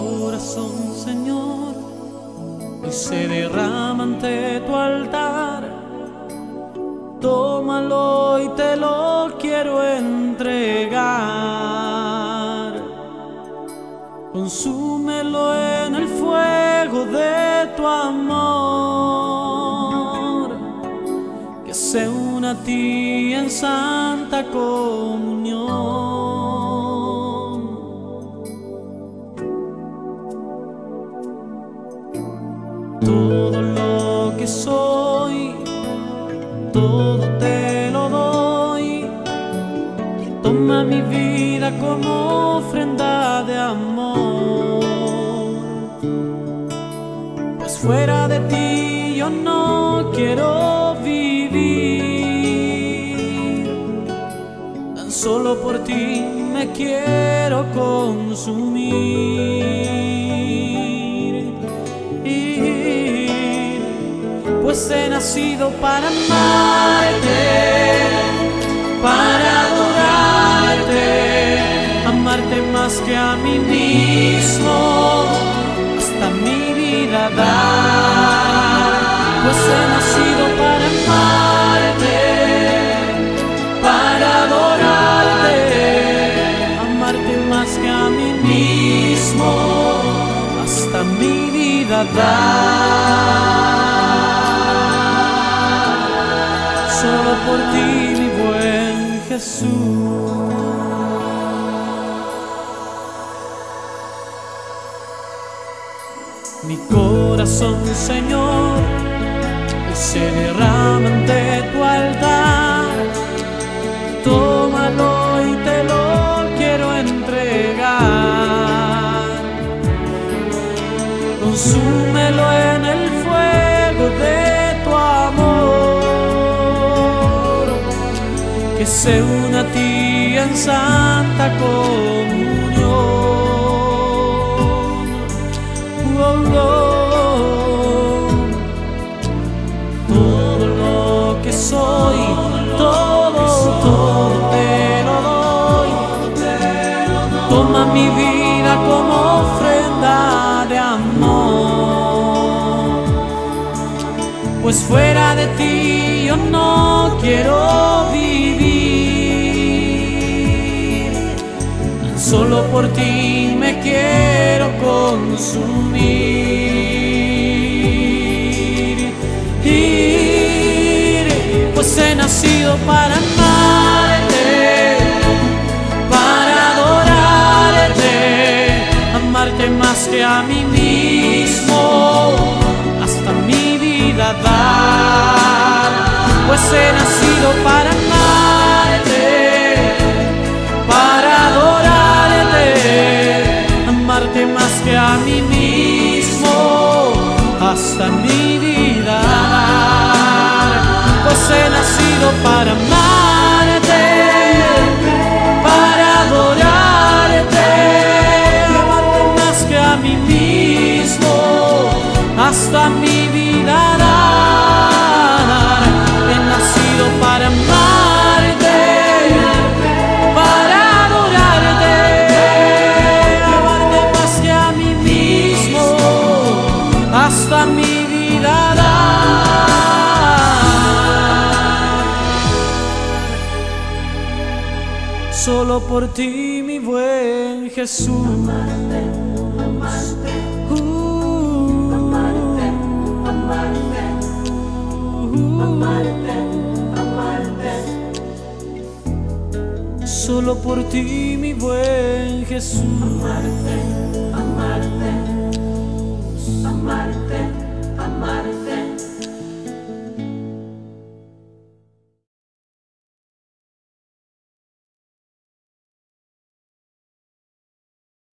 corazón, Señor, y se derrama ante tu altar. Tómalo y te lo quiero entregar. Consúmelo en el fuego de tu amor, que se una a ti en santa comunión. Todo te lo doy. Toma mi vida como ofrenda de amor. Pues fuera de ti yo no quiero vivir. Tan solo por ti me quiero consumir. Pues he nacido para amarte, para adorarte, amarte más que a mí mismo, hasta mi vida dar, pues he nacido para amarte, para adorarte, amarte más que a mí mismo, hasta mi vida dar. Solo por ti, mi buen Jesús. Mi corazón, Señor, se derrama ante tu altar. Tómalo y te lo quiero entregar. Consúmelo que se una a ti en santa comunión. Oh, oh. Todo lo que soy, todo, todo te lo doy. Toma mi vida como ofrenda de amor. Pues fuera de ti yo no quiero por ti me quiero consumir. Ir, pues he nacido para amarte, para adorarte, amarte más que a mí mismo, hasta mi vida dar. Pues he hasta mi vida dar. Pues he nacido para amarte, hasta mi vida dar. Solo por ti, mi buen Jesús. Solo por ti, mi buen Jesús. Amarte, amarte. Mars.